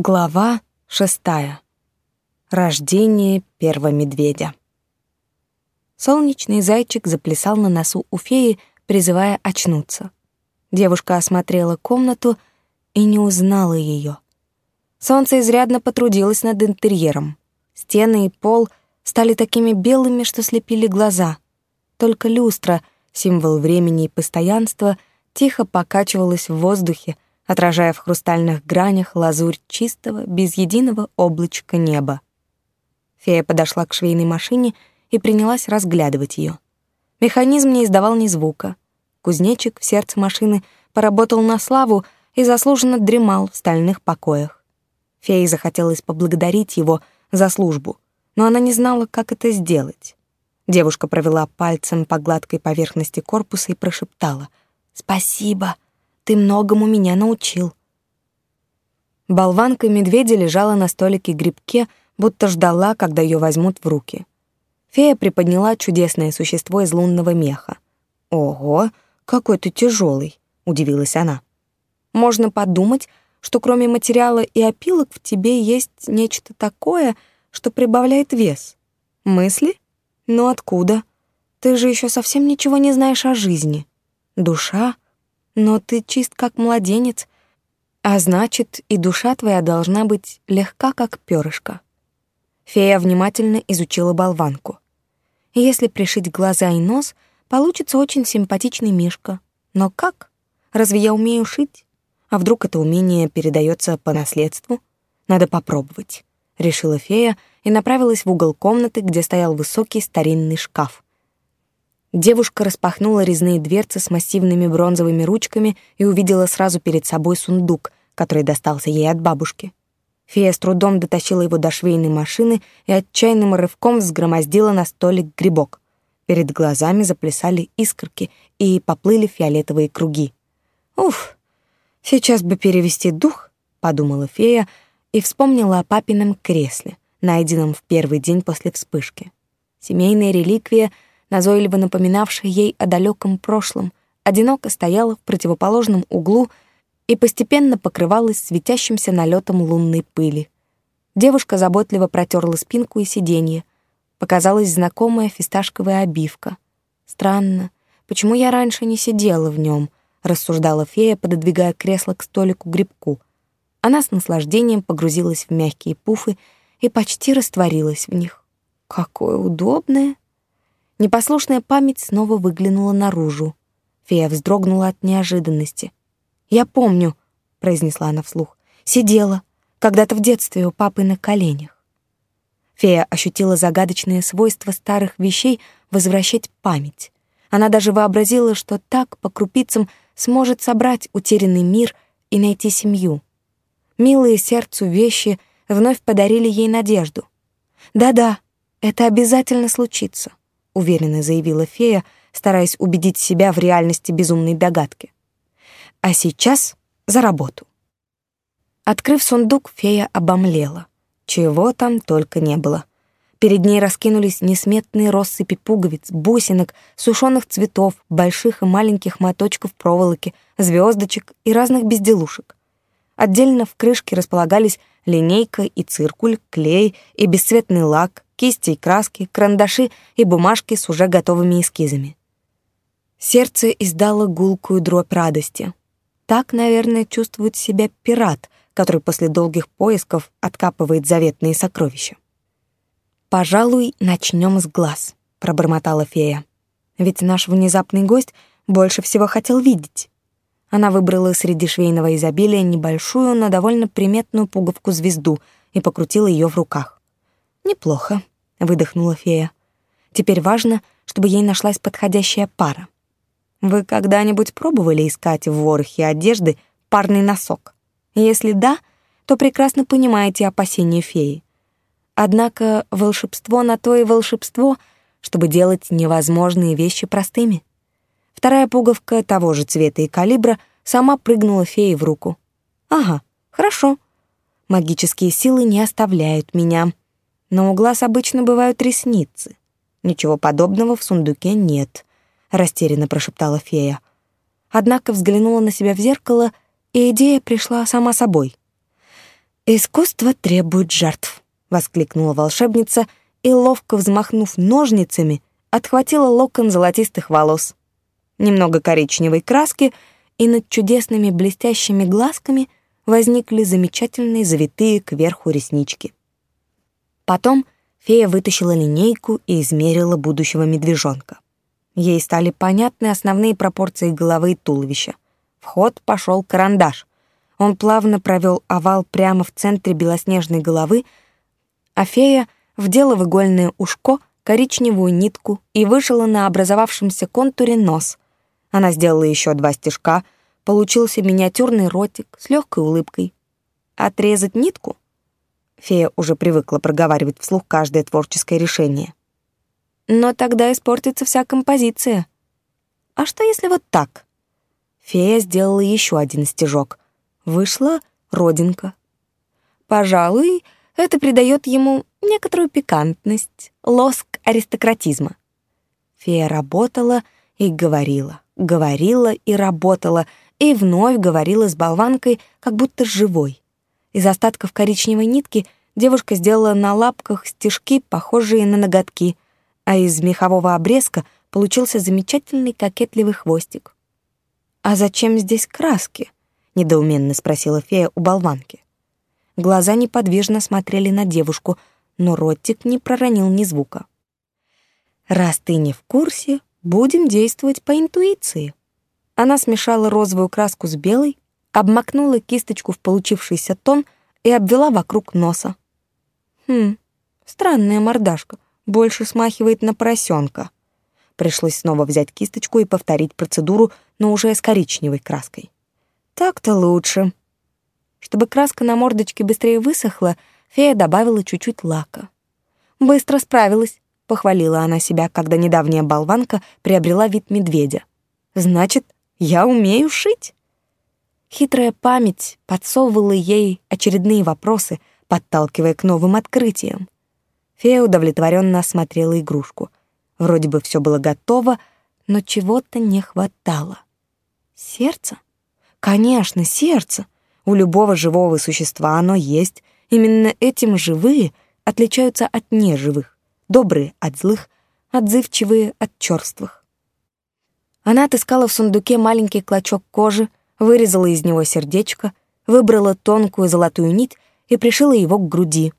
Глава шестая. Рождение первого медведя. Солнечный зайчик заплясал на носу у феи, призывая очнуться. Девушка осмотрела комнату и не узнала ее. Солнце изрядно потрудилось над интерьером. Стены и пол стали такими белыми, что слепили глаза. Только люстра, символ времени и постоянства, тихо покачивалась в воздухе, отражая в хрустальных гранях лазурь чистого, без единого облачка неба. Фея подошла к швейной машине и принялась разглядывать ее. Механизм не издавал ни звука. Кузнечик в сердце машины поработал на славу и заслуженно дремал в стальных покоях. Фее захотелось поблагодарить его за службу, но она не знала, как это сделать. Девушка провела пальцем по гладкой поверхности корпуса и прошептала «Спасибо». Ты многому меня научил». Болванка медведя лежала на столике грибке, будто ждала, когда ее возьмут в руки. Фея приподняла чудесное существо из лунного меха. «Ого, какой ты тяжелый!» — удивилась она. «Можно подумать, что кроме материала и опилок в тебе есть нечто такое, что прибавляет вес. Мысли? Но откуда? Ты же еще совсем ничего не знаешь о жизни. Душа — но ты чист как младенец, а значит, и душа твоя должна быть легка, как перышко. Фея внимательно изучила болванку. Если пришить глаза и нос, получится очень симпатичный мишка. Но как? Разве я умею шить? А вдруг это умение передается по наследству? Надо попробовать, решила фея и направилась в угол комнаты, где стоял высокий старинный шкаф. Девушка распахнула резные дверцы с массивными бронзовыми ручками и увидела сразу перед собой сундук, который достался ей от бабушки. Фея с трудом дотащила его до швейной машины и отчаянным рывком взгромоздила на столик грибок. Перед глазами заплясали искорки и поплыли фиолетовые круги. «Уф, сейчас бы перевести дух», — подумала фея и вспомнила о папином кресле, найденном в первый день после вспышки. Семейная реликвия — назойливо напоминавшая ей о далеком прошлом, одиноко стояла в противоположном углу и постепенно покрывалась светящимся налетом лунной пыли. Девушка заботливо протерла спинку и сиденье. Показалась знакомая фисташковая обивка. Странно, почему я раньше не сидела в нем, рассуждала фея, пододвигая кресло к столику грибку. Она с наслаждением погрузилась в мягкие пуфы и почти растворилась в них. Какое удобное! Непослушная память снова выглянула наружу. Фея вздрогнула от неожиданности. «Я помню», — произнесла она вслух, — «сидела, когда-то в детстве у папы на коленях». Фея ощутила загадочное свойство старых вещей возвращать память. Она даже вообразила, что так по крупицам сможет собрать утерянный мир и найти семью. Милые сердцу вещи вновь подарили ей надежду. Да-да, это обязательно случится уверенно заявила фея, стараясь убедить себя в реальности безумной догадки. А сейчас за работу. Открыв сундук, фея обомлела. Чего там только не было. Перед ней раскинулись несметные россыпи пуговиц, бусинок, сушеных цветов, больших и маленьких моточков проволоки, звездочек и разных безделушек. Отдельно в крышке располагались линейка и циркуль, клей и бесцветный лак, кисти и краски, карандаши и бумажки с уже готовыми эскизами. Сердце издало гулкую дробь радости. Так, наверное, чувствует себя пират, который после долгих поисков откапывает заветные сокровища. «Пожалуй, начнем с глаз», — пробормотала фея. «Ведь наш внезапный гость больше всего хотел видеть». Она выбрала среди швейного изобилия небольшую, но довольно приметную пуговку-звезду и покрутила ее в руках. «Неплохо», — выдохнула фея. «Теперь важно, чтобы ей нашлась подходящая пара. Вы когда-нибудь пробовали искать в ворохе одежды парный носок? Если да, то прекрасно понимаете опасения феи. Однако волшебство на то и волшебство, чтобы делать невозможные вещи простыми. Вторая пуговка того же цвета и калибра сама прыгнула фее в руку. «Ага, хорошо. Магические силы не оставляют меня», но у глаз обычно бывают ресницы. Ничего подобного в сундуке нет, растерянно прошептала фея. Однако взглянула на себя в зеркало, и идея пришла сама собой. «Искусство требует жертв», — воскликнула волшебница и, ловко взмахнув ножницами, отхватила локон золотистых волос. Немного коричневой краски, и над чудесными блестящими глазками возникли замечательные завитые кверху реснички. Потом фея вытащила линейку и измерила будущего медвежонка. Ей стали понятны основные пропорции головы и туловища. В ход пошел карандаш. Он плавно провел овал прямо в центре белоснежной головы, а фея вдела в игольное ушко коричневую нитку и вышила на образовавшемся контуре нос. Она сделала еще два стежка, получился миниатюрный ротик с легкой улыбкой. Отрезать нитку? Фея уже привыкла проговаривать вслух каждое творческое решение. Но тогда испортится вся композиция. А что если вот так? Фея сделала еще один стежок. Вышла родинка. Пожалуй, это придает ему некоторую пикантность, лоск аристократизма. Фея работала и говорила, говорила и работала, и вновь говорила с болванкой, как будто живой. Из остатков коричневой нитки девушка сделала на лапках стежки, похожие на ноготки, а из мехового обрезка получился замечательный кокетливый хвостик. «А зачем здесь краски?» — недоуменно спросила фея у болванки. Глаза неподвижно смотрели на девушку, но ротик не проронил ни звука. «Раз ты не в курсе, будем действовать по интуиции». Она смешала розовую краску с белой, обмакнула кисточку в получившийся тон и обвела вокруг носа. «Хм, странная мордашка, больше смахивает на поросенка». Пришлось снова взять кисточку и повторить процедуру, но уже с коричневой краской. Так-то лучше. Чтобы краска на мордочке быстрее высохла, фея добавила чуть-чуть лака. «Быстро справилась», — похвалила она себя, когда недавняя болванка приобрела вид медведя. «Значит, я умею шить?» Хитрая память подсовывала ей очередные вопросы, подталкивая к новым открытиям. Фея удовлетворенно осмотрела игрушку. Вроде бы все было готово, но чего-то не хватало. Сердце? Конечно, сердце. У любого живого существа оно есть. Именно этим живые отличаются от неживых. Добрые от злых, отзывчивые от черствых. Она отыскала в сундуке маленький клочок кожи, вырезала из него сердечко, выбрала тонкую золотую нить и пришила его к груди.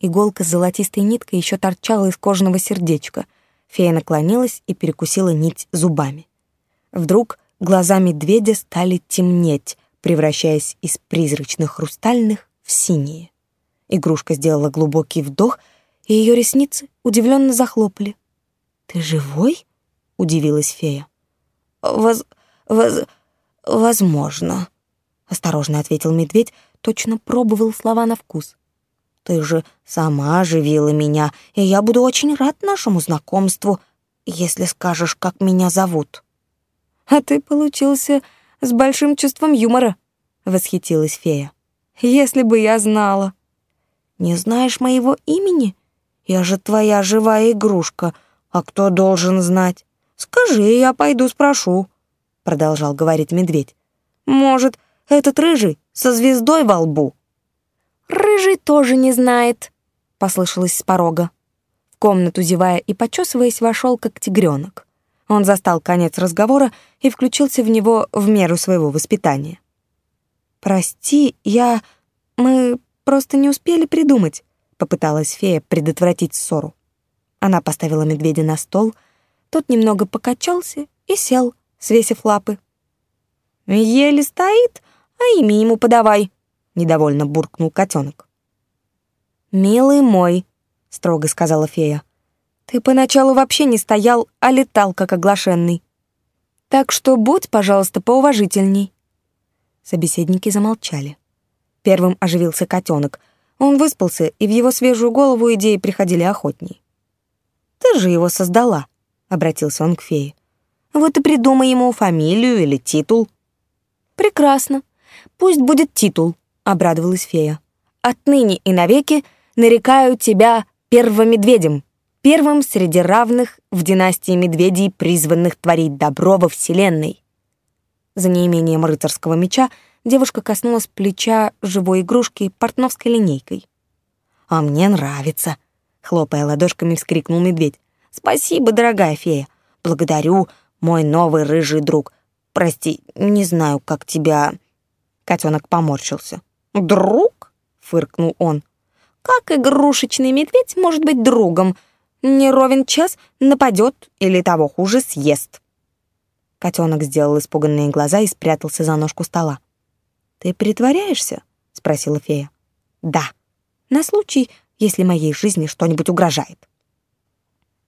Иголка с золотистой ниткой еще торчала из кожаного сердечка — Фея наклонилась и перекусила нить зубами. Вдруг глаза медведя стали темнеть, превращаясь из призрачных хрустальных в синие. Игрушка сделала глубокий вдох, и ее ресницы удивленно захлопали. «Ты живой?» — удивилась фея. «Воз... воз... возможно», — осторожно ответил медведь, точно пробовал слова на вкус. Ты же сама оживила меня, и я буду очень рад нашему знакомству, если скажешь, как меня зовут». «А ты получился с большим чувством юмора», — восхитилась фея. «Если бы я знала». «Не знаешь моего имени? Я же твоя живая игрушка, а кто должен знать? Скажи, я пойду спрошу», — продолжал говорить медведь. «Может, этот рыжий со звездой во лбу?» «Рыжий тоже не знает», — послышалось с порога. В комнату, зевая и почесываясь, вошел как тигренок. Он застал конец разговора и включился в него в меру своего воспитания. «Прости, я... мы просто не успели придумать», — попыталась фея предотвратить ссору. Она поставила медведя на стол, тот немного покачался и сел, свесив лапы. «Еле стоит, а имя ему подавай», — недовольно буркнул котенок. «Милый мой», — строго сказала фея, — «ты поначалу вообще не стоял, а летал, как оглашенный. Так что будь, пожалуйста, поуважительней». Собеседники замолчали. Первым оживился котенок. Он выспался, и в его свежую голову идеи приходили охотней. «Ты же его создала», — обратился он к фее. «Вот и придумай ему фамилию или титул». «Прекрасно. Пусть будет титул», — обрадовалась фея. «Отныне и навеки нарекаю тебя первым медведем, первым среди равных в династии медведей, призванных творить добро во Вселенной». За неимением рыцарского меча Девушка коснулась плеча живой игрушки портновской линейкой. «А мне нравится», — хлопая ладошками, вскрикнул медведь. «Спасибо, дорогая фея. Благодарю, мой новый рыжий друг. Прости, не знаю, как тебя...» Котенок поморщился. «Друг?» — фыркнул он. «Как игрушечный медведь может быть другом? Не ровен час нападет или того хуже съест». Котенок сделал испуганные глаза и спрятался за ножку стола. «Ты притворяешься?» — спросила фея. «Да, на случай, если моей жизни что-нибудь угрожает».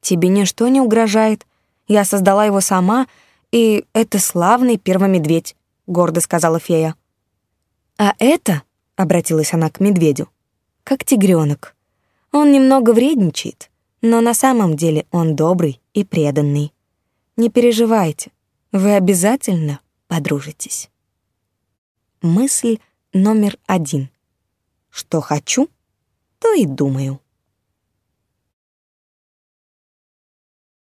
«Тебе ничто не угрожает. Я создала его сама, и это славный первый медведь», — гордо сказала фея. «А это», — обратилась она к медведю, — «как тигренок. Он немного вредничает, но на самом деле он добрый и преданный. Не переживайте, вы обязательно подружитесь». Мысль номер один. Что хочу, то и думаю.